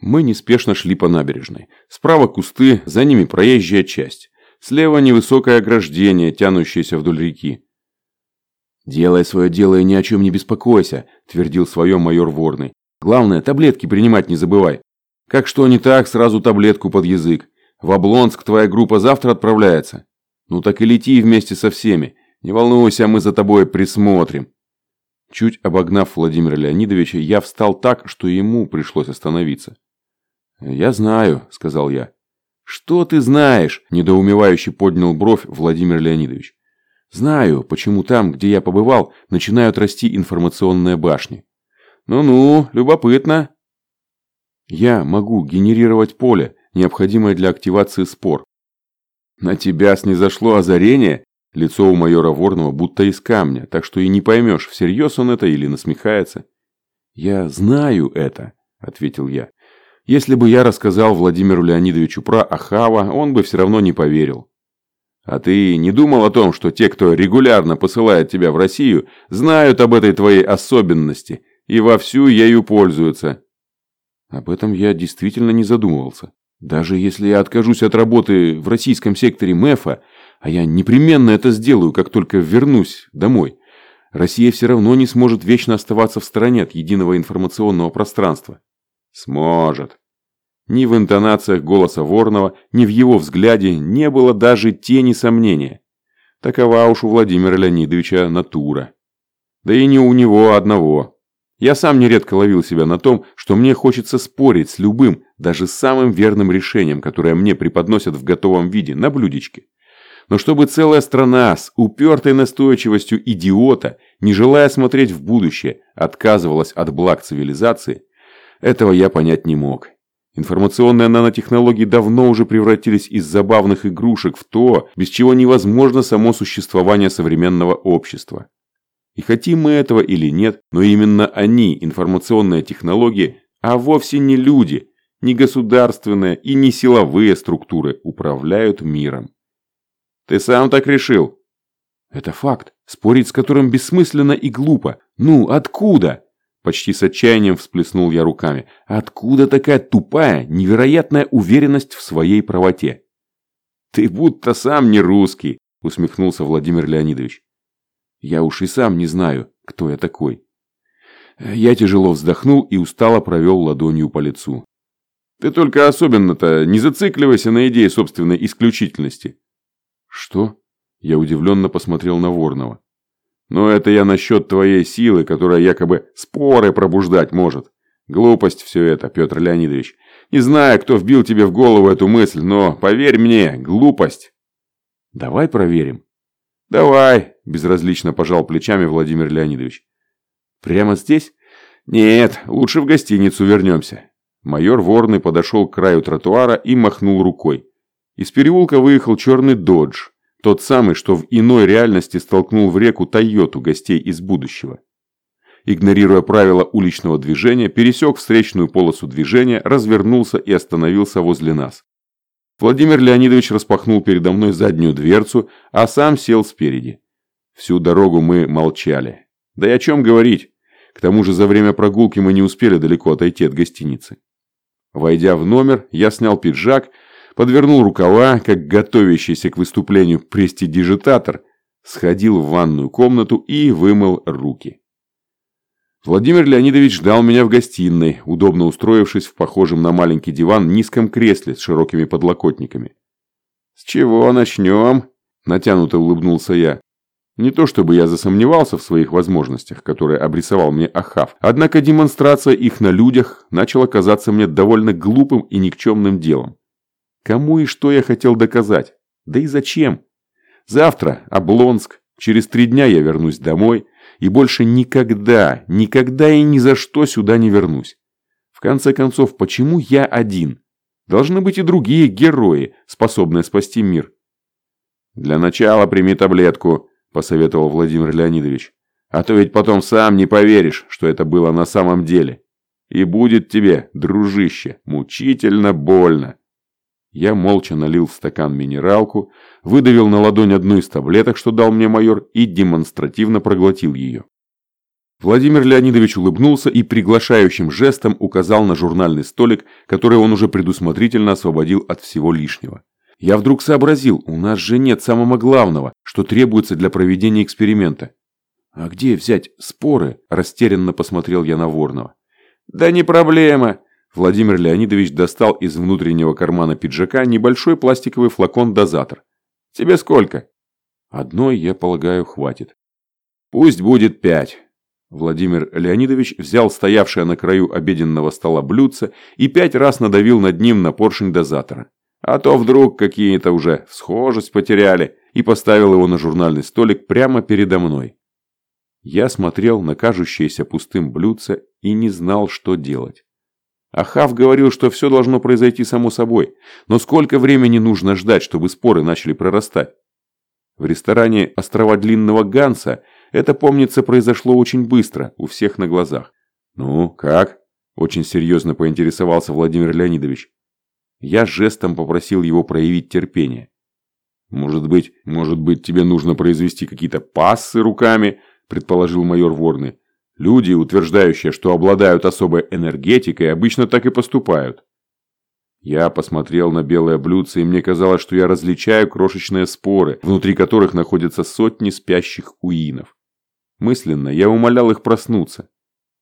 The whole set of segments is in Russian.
Мы неспешно шли по набережной. Справа кусты, за ними проезжая часть. Слева невысокое ограждение, тянущееся вдоль реки. «Делай свое дело и ни о чем не беспокойся», – твердил свое майор Ворный. «Главное, таблетки принимать не забывай. Как что не так, сразу таблетку под язык. В Облонск твоя группа завтра отправляется. Ну так и лети вместе со всеми. Не волнуйся, мы за тобой присмотрим». Чуть обогнав Владимира Леонидовича, я встал так, что ему пришлось остановиться. «Я знаю», – сказал я. «Что ты знаешь?» – недоумевающе поднял бровь Владимир Леонидович. «Знаю, почему там, где я побывал, начинают расти информационные башни». «Ну-ну, любопытно». «Я могу генерировать поле, необходимое для активации спор». «На тебя снизошло озарение?» Лицо у майора Ворного будто из камня, так что и не поймешь, всерьез он это или насмехается. «Я знаю это», – ответил я. Если бы я рассказал Владимиру Леонидовичу про Ахава, он бы все равно не поверил. А ты не думал о том, что те, кто регулярно посылает тебя в Россию, знают об этой твоей особенности и вовсю ею пользуются? Об этом я действительно не задумывался. Даже если я откажусь от работы в российском секторе МЭФа, а я непременно это сделаю, как только вернусь домой, Россия все равно не сможет вечно оставаться в стороне от единого информационного пространства. Сможет. Ни в интонациях голоса Ворнова, ни в его взгляде не было даже тени сомнения. Такова уж у Владимира Леонидовича натура. Да и не у него одного. Я сам нередко ловил себя на том, что мне хочется спорить с любым, даже самым верным решением, которое мне преподносят в готовом виде, на блюдечке. Но чтобы целая страна с упертой настойчивостью идиота, не желая смотреть в будущее, отказывалась от благ цивилизации, этого я понять не мог. Информационные нанотехнологии давно уже превратились из забавных игрушек в то, без чего невозможно само существование современного общества. И хотим мы этого или нет, но именно они, информационные технологии, а вовсе не люди, не государственные и не силовые структуры управляют миром. Ты сам так решил? Это факт, спорить с которым бессмысленно и глупо. Ну, откуда? Почти с отчаянием всплеснул я руками. Откуда такая тупая, невероятная уверенность в своей правоте? Ты будто сам не русский, усмехнулся Владимир Леонидович. Я уж и сам не знаю, кто я такой. Я тяжело вздохнул и устало провел ладонью по лицу. Ты только особенно-то не зацикливайся на идее собственной исключительности. Что? Я удивленно посмотрел на Ворнова. Но это я насчет твоей силы, которая якобы споры пробуждать может. Глупость все это, Петр Леонидович. Не знаю, кто вбил тебе в голову эту мысль, но поверь мне, глупость. Давай проверим. Давай, безразлично пожал плечами Владимир Леонидович. Прямо здесь? Нет, лучше в гостиницу вернемся. Майор Ворный подошел к краю тротуара и махнул рукой. Из переулка выехал черный додж. Тот самый, что в иной реальности столкнул в реку Тойоту гостей из будущего. Игнорируя правила уличного движения, пересек встречную полосу движения, развернулся и остановился возле нас. Владимир Леонидович распахнул передо мной заднюю дверцу, а сам сел спереди. Всю дорогу мы молчали. Да и о чем говорить? К тому же за время прогулки мы не успели далеко отойти от гостиницы. Войдя в номер, я снял пиджак подвернул рукава, как готовящийся к выступлению престидижитатор, сходил в ванную комнату и вымыл руки. Владимир Леонидович ждал меня в гостиной, удобно устроившись в похожем на маленький диван низком кресле с широкими подлокотниками. «С чего начнем?» – натянуто улыбнулся я. Не то чтобы я засомневался в своих возможностях, которые обрисовал мне Ахав, однако демонстрация их на людях начала казаться мне довольно глупым и никчемным делом. Кому и что я хотел доказать? Да и зачем? Завтра Облонск, через три дня я вернусь домой и больше никогда, никогда и ни за что сюда не вернусь. В конце концов, почему я один? Должны быть и другие герои, способные спасти мир. Для начала прими таблетку, посоветовал Владимир Леонидович. А то ведь потом сам не поверишь, что это было на самом деле. И будет тебе, дружище, мучительно больно. Я молча налил в стакан минералку, выдавил на ладонь одну из таблеток, что дал мне майор, и демонстративно проглотил ее. Владимир Леонидович улыбнулся и приглашающим жестом указал на журнальный столик, который он уже предусмотрительно освободил от всего лишнего. Я вдруг сообразил, у нас же нет самого главного, что требуется для проведения эксперимента. «А где взять споры?» – растерянно посмотрел я на Ворного. «Да не проблема!» Владимир Леонидович достал из внутреннего кармана пиджака небольшой пластиковый флакон-дозатор. «Тебе сколько?» «Одной, я полагаю, хватит». «Пусть будет пять». Владимир Леонидович взял стоявшее на краю обеденного стола блюдце и пять раз надавил над ним на поршень дозатора. А то вдруг какие-то уже схожесть потеряли и поставил его на журнальный столик прямо передо мной. Я смотрел на кажущееся пустым блюдце и не знал, что делать. Ахав говорил, что все должно произойти само собой, но сколько времени нужно ждать, чтобы споры начали прорастать? В ресторане «Острова Длинного Ганса» это, помнится, произошло очень быстро, у всех на глазах. «Ну, как?» – очень серьезно поинтересовался Владимир Леонидович. Я жестом попросил его проявить терпение. «Может быть, может быть, тебе нужно произвести какие-то пассы руками?» – предположил майор Ворны. «Люди, утверждающие, что обладают особой энергетикой, обычно так и поступают». Я посмотрел на белое блюдце, и мне казалось, что я различаю крошечные споры, внутри которых находятся сотни спящих уинов. Мысленно я умолял их проснуться.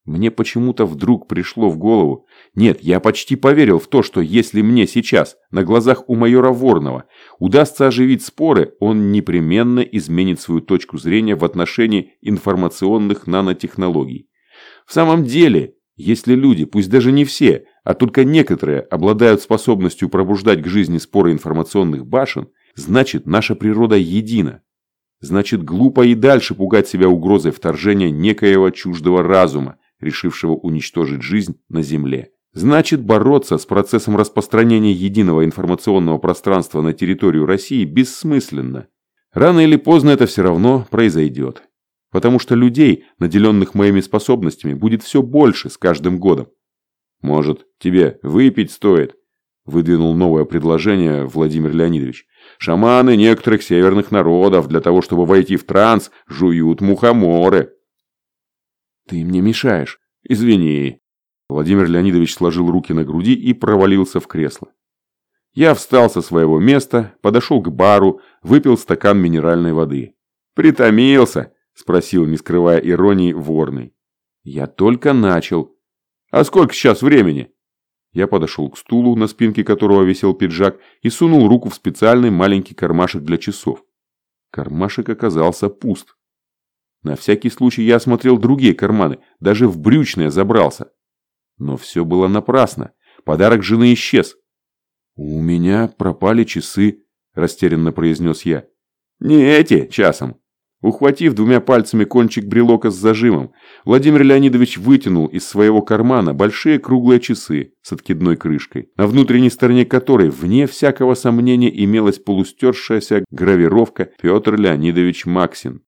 Мне почему-то вдруг пришло в голову, нет, я почти поверил в то, что если мне сейчас, на глазах у майора Ворнова, удастся оживить споры, он непременно изменит свою точку зрения в отношении информационных нанотехнологий. В самом деле, если люди, пусть даже не все, а только некоторые обладают способностью пробуждать к жизни споры информационных башен, значит наша природа едина. Значит глупо и дальше пугать себя угрозой вторжения некоего чуждого разума, решившего уничтожить жизнь на Земле. Значит, бороться с процессом распространения единого информационного пространства на территорию России бессмысленно. Рано или поздно это все равно произойдет. Потому что людей, наделенных моими способностями, будет все больше с каждым годом. Может, тебе выпить стоит? Выдвинул новое предложение Владимир Леонидович. Шаманы некоторых северных народов для того, чтобы войти в транс, жуют мухоморы. «Ты мне мешаешь. Извини». Владимир Леонидович сложил руки на груди и провалился в кресло. Я встал со своего места, подошел к бару, выпил стакан минеральной воды. «Притомился?» – спросил, не скрывая иронии, ворный. «Я только начал. А сколько сейчас времени?» Я подошел к стулу, на спинке которого висел пиджак, и сунул руку в специальный маленький кармашек для часов. Кармашек оказался пуст. На всякий случай я осмотрел другие карманы, даже в брючное забрался. Но все было напрасно. Подарок жены исчез. «У меня пропали часы», – растерянно произнес я. «Не эти, часом». Ухватив двумя пальцами кончик брелока с зажимом, Владимир Леонидович вытянул из своего кармана большие круглые часы с откидной крышкой, на внутренней стороне которой, вне всякого сомнения, имелась полустершаяся гравировка Петр Леонидович Максин.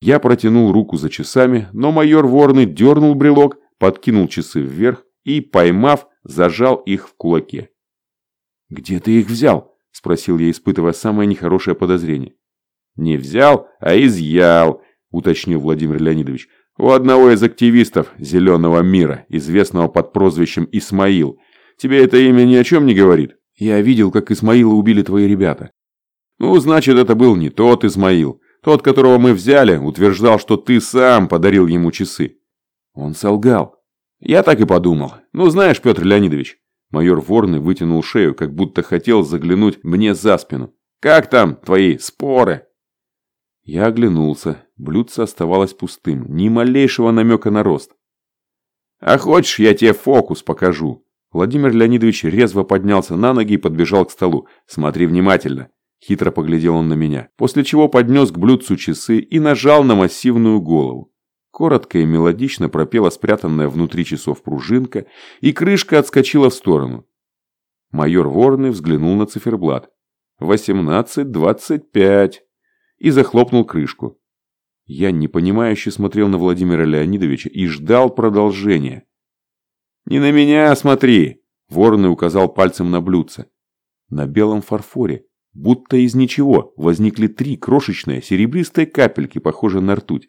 Я протянул руку за часами, но майор Ворный дернул брелок, подкинул часы вверх и, поймав, зажал их в кулаке. «Где ты их взял?» – спросил я, испытывая самое нехорошее подозрение. «Не взял, а изъял», – уточнил Владимир Леонидович. «У одного из активистов «Зеленого мира», известного под прозвищем Исмаил. Тебе это имя ни о чем не говорит?» «Я видел, как Исмаила убили твои ребята». «Ну, значит, это был не тот Исмаил. Тот, которого мы взяли, утверждал, что ты сам подарил ему часы. Он солгал. Я так и подумал. Ну, знаешь, Петр Леонидович, майор Ворный вытянул шею, как будто хотел заглянуть мне за спину. Как там твои споры? Я оглянулся. Блюдце оставалось пустым. Ни малейшего намека на рост. А хочешь, я тебе фокус покажу? Владимир Леонидович резво поднялся на ноги и подбежал к столу. Смотри внимательно. Хитро поглядел он на меня, после чего поднес к блюдцу часы и нажал на массивную голову. Коротко и мелодично пропела спрятанная внутри часов пружинка, и крышка отскочила в сторону. Майор Ворный взглянул на циферблат. «Восемнадцать двадцать пять!» и захлопнул крышку. Я непонимающе смотрел на Владимира Леонидовича и ждал продолжения. «Не на меня смотри!» Ворный указал пальцем на блюдце. На белом фарфоре Будто из ничего возникли три крошечные серебристые капельки, похожие на ртуть.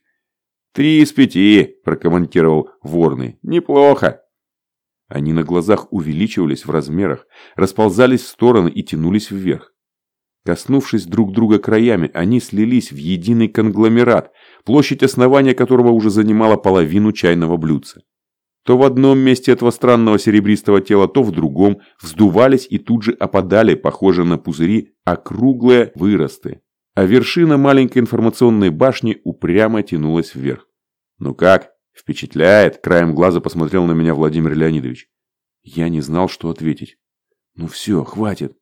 «Три из пяти», – прокомментировал Ворный. «Неплохо». Они на глазах увеличивались в размерах, расползались в стороны и тянулись вверх. Коснувшись друг друга краями, они слились в единый конгломерат, площадь основания которого уже занимала половину чайного блюдца. То в одном месте этого странного серебристого тела, то в другом вздувались и тут же опадали, похожие на пузыри, округлые выросты. А вершина маленькой информационной башни упрямо тянулась вверх. «Ну как? Впечатляет?» – краем глаза посмотрел на меня Владимир Леонидович. Я не знал, что ответить. «Ну все, хватит.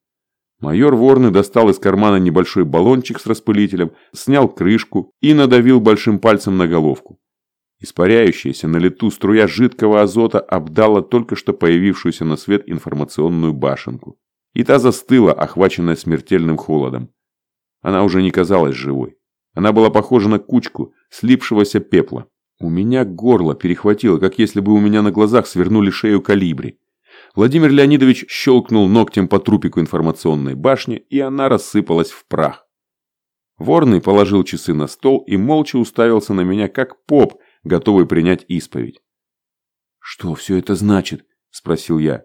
Майор Ворны достал из кармана небольшой баллончик с распылителем, снял крышку и надавил большим пальцем на головку. Испаряющаяся на лету струя жидкого азота обдала только что появившуюся на свет информационную башенку. И та застыла, охваченная смертельным холодом. Она уже не казалась живой. Она была похожа на кучку слипшегося пепла. У меня горло перехватило, как если бы у меня на глазах свернули шею калибри. Владимир Леонидович щелкнул ногтем по трупику информационной башни, и она рассыпалась в прах. Ворный положил часы на стол и молча уставился на меня, как поп, готовый принять исповедь. «Что все это значит?» – спросил я.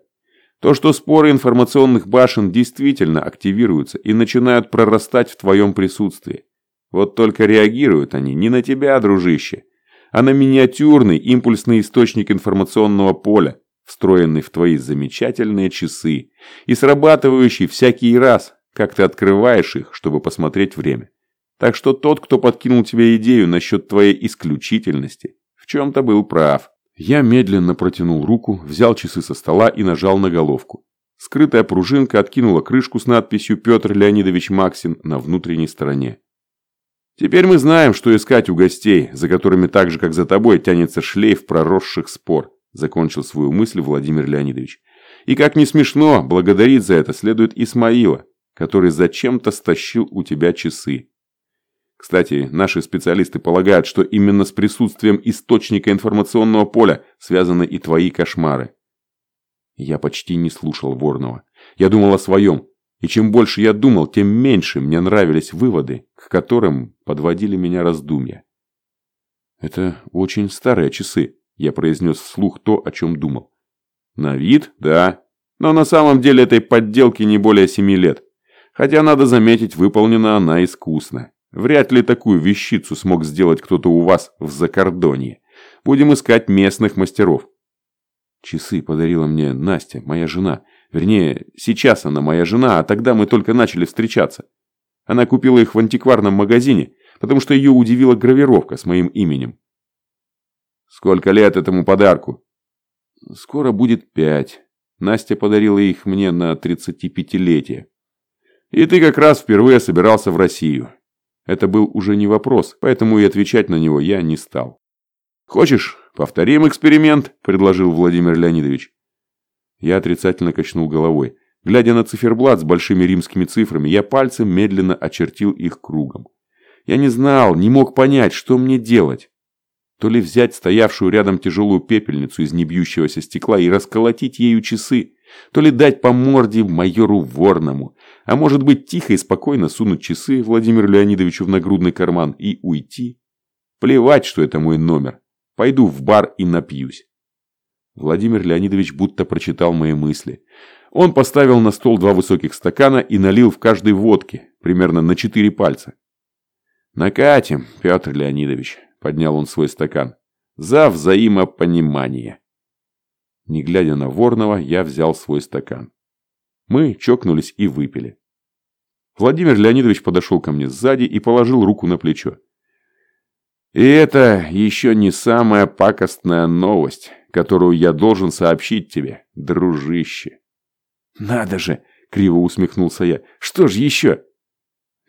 «То, что споры информационных башен действительно активируются и начинают прорастать в твоем присутствии. Вот только реагируют они не на тебя, дружище, а на миниатюрный импульсный источник информационного поля, встроенный в твои замечательные часы и срабатывающий всякий раз, как ты открываешь их, чтобы посмотреть время. Так что тот, кто подкинул тебе идею насчет твоей исключительности, в чем-то был прав. Я медленно протянул руку, взял часы со стола и нажал на головку. Скрытая пружинка откинула крышку с надписью «Петр Леонидович Максин» на внутренней стороне. Теперь мы знаем, что искать у гостей, за которыми так же, как за тобой, тянется шлейф проросших спор. Закончил свою мысль Владимир Леонидович. И как не смешно, благодарить за это следует Исмаила, который зачем-то стащил у тебя часы. Кстати, наши специалисты полагают, что именно с присутствием источника информационного поля связаны и твои кошмары. Я почти не слушал Ворного. Я думал о своем. И чем больше я думал, тем меньше мне нравились выводы, к которым подводили меня раздумья. Это очень старые часы, я произнес вслух то, о чем думал. На вид, да. Но на самом деле этой подделки не более семи лет. Хотя, надо заметить, выполнена она искусно. Вряд ли такую вещицу смог сделать кто-то у вас в Закордонье. Будем искать местных мастеров. Часы подарила мне Настя, моя жена. Вернее, сейчас она моя жена, а тогда мы только начали встречаться. Она купила их в антикварном магазине, потому что ее удивила гравировка с моим именем. Сколько лет этому подарку? Скоро будет пять. Настя подарила их мне на 35-летие. И ты как раз впервые собирался в Россию. Это был уже не вопрос, поэтому и отвечать на него я не стал. «Хочешь, повторим эксперимент?» – предложил Владимир Леонидович. Я отрицательно качнул головой. Глядя на циферблат с большими римскими цифрами, я пальцем медленно очертил их кругом. Я не знал, не мог понять, что мне делать. То ли взять стоявшую рядом тяжелую пепельницу из небьющегося стекла и расколотить ею часы, то ли дать по морде майору Ворному, а может быть тихо и спокойно сунуть часы Владимиру Леонидовичу в нагрудный карман и уйти. Плевать, что это мой номер. Пойду в бар и напьюсь. Владимир Леонидович будто прочитал мои мысли. Он поставил на стол два высоких стакана и налил в каждой водки, примерно на четыре пальца. «Накатим, Петр Леонидович», поднял он свой стакан. «За взаимопонимание!» Не глядя на Ворного, я взял свой стакан. Мы чокнулись и выпили. Владимир Леонидович подошел ко мне сзади и положил руку на плечо. «И это еще не самая пакостная новость, которую я должен сообщить тебе, дружище». «Надо же!» – криво усмехнулся я. «Что ж еще?»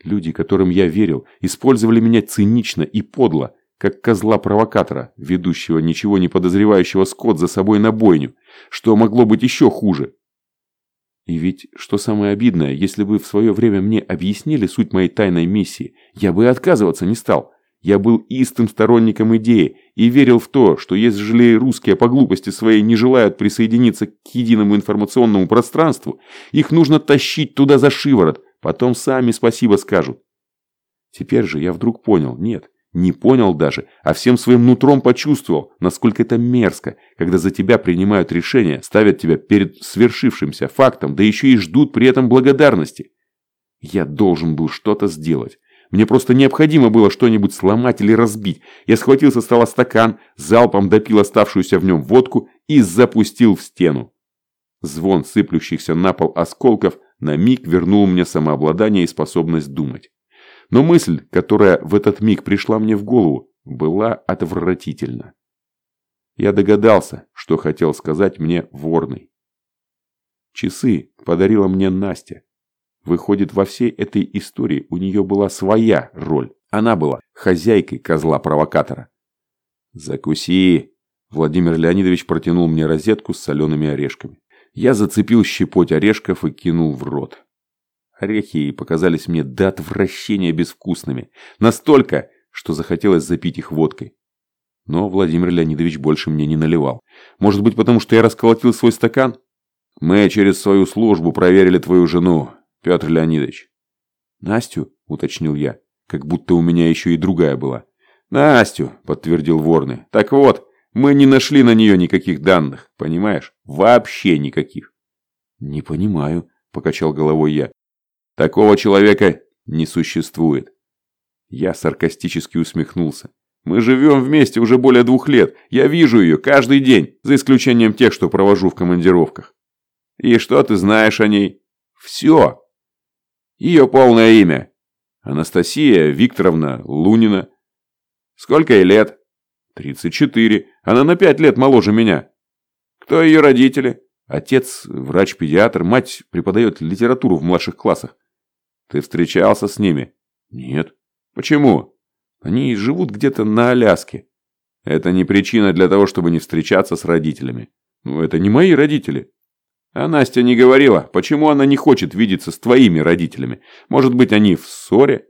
Люди, которым я верил, использовали меня цинично и подло, как козла-провокатора, ведущего ничего не подозревающего скот за собой на бойню, что могло быть еще хуже. И ведь, что самое обидное, если бы в свое время мне объяснили суть моей тайной миссии, я бы отказываться не стал. Я был истым сторонником идеи и верил в то, что ежели русские по глупости своей не желают присоединиться к единому информационному пространству, их нужно тащить туда за шиворот, потом сами спасибо скажут. Теперь же я вдруг понял, нет, Не понял даже, а всем своим нутром почувствовал, насколько это мерзко, когда за тебя принимают решения, ставят тебя перед свершившимся фактом, да еще и ждут при этом благодарности. Я должен был что-то сделать. Мне просто необходимо было что-нибудь сломать или разбить. Я схватил со стола стакан, залпом допил оставшуюся в нем водку и запустил в стену. Звон сыплющихся на пол осколков на миг вернул мне самообладание и способность думать. Но мысль, которая в этот миг пришла мне в голову, была отвратительна. Я догадался, что хотел сказать мне Ворный. Часы подарила мне Настя. Выходит, во всей этой истории у нее была своя роль. Она была хозяйкой козла-провокатора. «Закуси!» Владимир Леонидович протянул мне розетку с солеными орешками. Я зацепил щепоть орешков и кинул в рот. Орехи показались мне до отвращения безвкусными. Настолько, что захотелось запить их водкой. Но Владимир Леонидович больше мне не наливал. Может быть, потому что я расколотил свой стакан? Мы через свою службу проверили твою жену, Петр Леонидович. Настю, уточнил я, как будто у меня еще и другая была. Настю, подтвердил Ворны. Так вот, мы не нашли на нее никаких данных, понимаешь? Вообще никаких. Не понимаю, покачал головой я. Такого человека не существует. Я саркастически усмехнулся. Мы живем вместе уже более двух лет. Я вижу ее каждый день, за исключением тех, что провожу в командировках. И что ты знаешь о ней? Все. Ее полное имя. Анастасия Викторовна Лунина. Сколько ей лет? 34. Она на пять лет моложе меня. Кто ее родители? Отец – врач-педиатр, мать преподает литературу в младших классах. Ты встречался с ними? Нет. Почему? Они живут где-то на Аляске. Это не причина для того, чтобы не встречаться с родителями. Ну, это не мои родители. А Настя не говорила, почему она не хочет видеться с твоими родителями. Может быть, они в ссоре?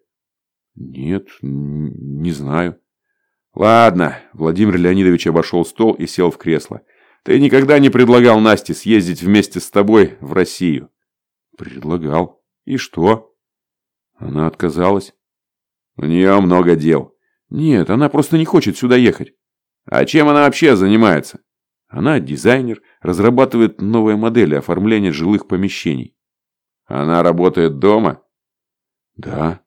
Нет, не знаю. Ладно, Владимир Леонидович обошел стол и сел в кресло. Ты никогда не предлагал Насте съездить вместе с тобой в Россию? Предлагал. И что? Она отказалась. У нее много дел. Нет, она просто не хочет сюда ехать. А чем она вообще занимается? Она дизайнер, разрабатывает новые модели оформления жилых помещений. Она работает дома? Да.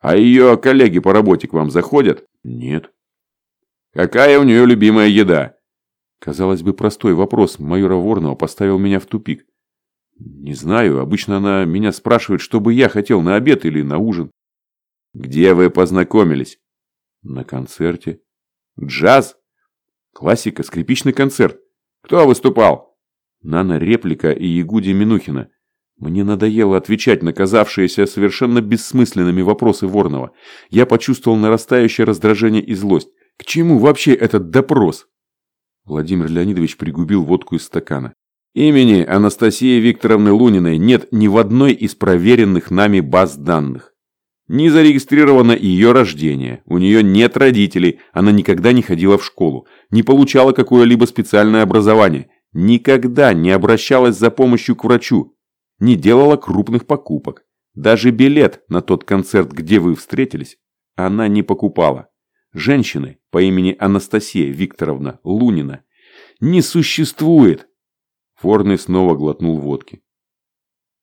А ее коллеги по работе к вам заходят? Нет. Какая у нее любимая еда? Казалось бы, простой вопрос майора Ворного поставил меня в тупик. Не знаю, обычно она меня спрашивает, что бы я хотел на обед или на ужин. Где вы познакомились? На концерте. Джаз? Классика, скрипичный концерт. Кто выступал? Нана Реплика и Ягуди Минухина. Мне надоело отвечать на казавшиеся совершенно бессмысленными вопросы Ворнова. Я почувствовал нарастающее раздражение и злость. К чему вообще этот допрос? Владимир Леонидович пригубил водку из стакана. Имени Анастасии Викторовны Луниной нет ни в одной из проверенных нами баз данных. Не зарегистрировано ее рождение, у нее нет родителей, она никогда не ходила в школу, не получала какое-либо специальное образование, никогда не обращалась за помощью к врачу, не делала крупных покупок. Даже билет на тот концерт, где вы встретились, она не покупала. Женщины по имени Анастасия Викторовна Лунина не существует. Форный снова глотнул водки.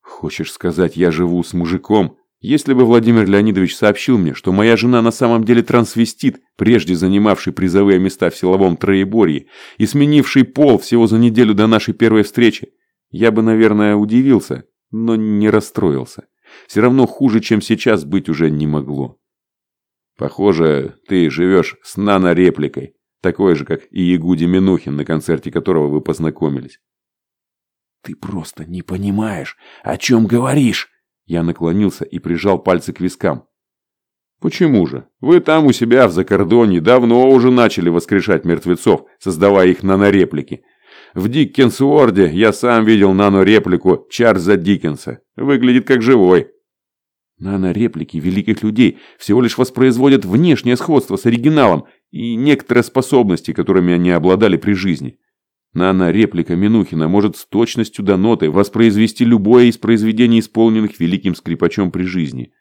«Хочешь сказать, я живу с мужиком? Если бы Владимир Леонидович сообщил мне, что моя жена на самом деле трансвестит, прежде занимавший призовые места в силовом троеборье и сменивший пол всего за неделю до нашей первой встречи, я бы, наверное, удивился, но не расстроился. Все равно хуже, чем сейчас, быть уже не могло. Похоже, ты живешь с нанорепликой, такой же, как и Ягуди Минухин, на концерте которого вы познакомились. «Ты просто не понимаешь, о чем говоришь!» Я наклонился и прижал пальцы к вискам. «Почему же? Вы там у себя в Закордоне давно уже начали воскрешать мертвецов, создавая их нанореплики. В Диккенсуорде я сам видел нанореплику Чарльза Диккенса. Выглядит как живой». Нанореплики великих людей всего лишь воспроизводят внешнее сходство с оригиналом и некоторые способности, которыми они обладали при жизни. Нано-реплика Минухина может с точностью до ноты воспроизвести любое из произведений, исполненных великим скрипачом при жизни.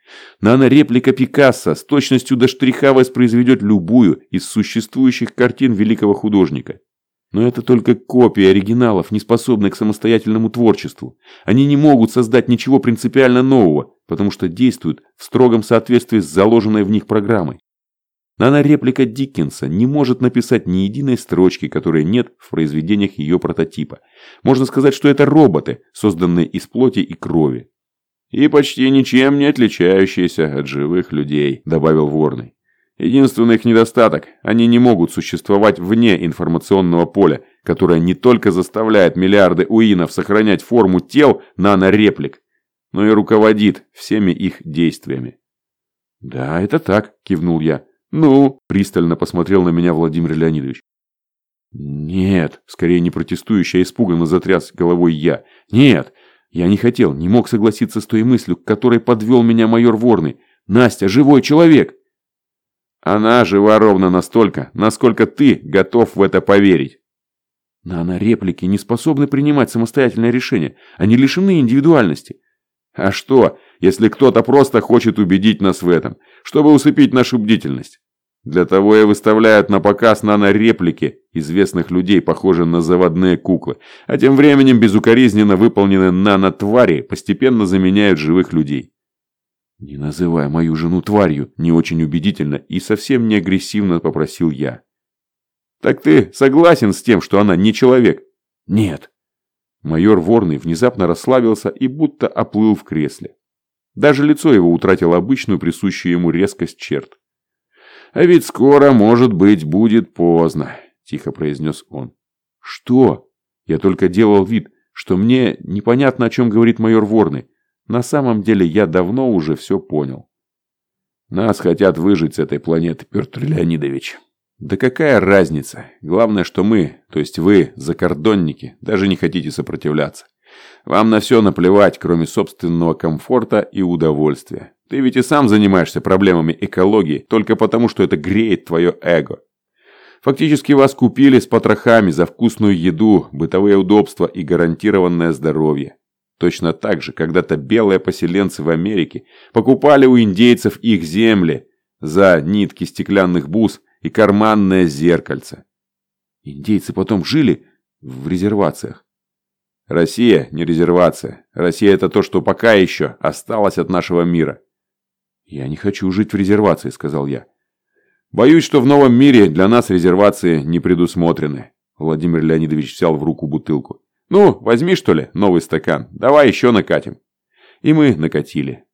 Нано-реплика Пикассо с точностью до штриха воспроизведет любую из существующих картин великого художника. Но это только копии оригиналов, не способные к самостоятельному творчеству. Они не могут создать ничего принципиально нового, потому что действуют в строгом соответствии с заложенной в них программой. Нанореплика Диккенса не может написать ни единой строчки, которой нет в произведениях ее прототипа. Можно сказать, что это роботы, созданные из плоти и крови. «И почти ничем не отличающиеся от живых людей», – добавил Ворный. Единственный их недостаток – они не могут существовать вне информационного поля, которое не только заставляет миллиарды уинов сохранять форму тел нанореплик, но и руководит всеми их действиями. «Да, это так», – кивнул я. «Ну?» – пристально посмотрел на меня Владимир Леонидович. «Нет», – скорее не протестующий, а испуганно затряс головой я. «Нет, я не хотел, не мог согласиться с той мыслью, к которой подвел меня майор Ворный. Настя – живой человек!» Она жива ровно настолько, насколько ты готов в это поверить. Нано-реплики не способны принимать самостоятельное решение. Они лишены индивидуальности. А что, если кто-то просто хочет убедить нас в этом, чтобы усыпить нашу бдительность? Для того и выставляют на показ нано-реплики известных людей, похожие на заводные куклы, а тем временем безукоризненно выполненные нано-твари постепенно заменяют живых людей. «Не называй мою жену тварью», – не очень убедительно и совсем не агрессивно попросил я. «Так ты согласен с тем, что она не человек?» «Нет». Майор Ворный внезапно расслабился и будто оплыл в кресле. Даже лицо его утратило обычную присущую ему резкость черт. «А ведь скоро, может быть, будет поздно», – тихо произнес он. «Что?» Я только делал вид, что мне непонятно, о чем говорит майор Ворный. На самом деле я давно уже все понял. Нас хотят выжить с этой планеты, Петр Леонидович. Да какая разница? Главное, что мы, то есть вы, закордонники, даже не хотите сопротивляться. Вам на все наплевать, кроме собственного комфорта и удовольствия. Ты ведь и сам занимаешься проблемами экологии, только потому, что это греет твое эго. Фактически вас купили с потрохами за вкусную еду, бытовые удобства и гарантированное здоровье. Точно так же когда-то белые поселенцы в Америке покупали у индейцев их земли за нитки стеклянных бус и карманное зеркальце. Индейцы потом жили в резервациях. Россия не резервация. Россия это то, что пока еще осталось от нашего мира. Я не хочу жить в резервации, сказал я. Боюсь, что в новом мире для нас резервации не предусмотрены. Владимир Леонидович взял в руку бутылку. «Ну, возьми, что ли, новый стакан. Давай еще накатим». И мы накатили.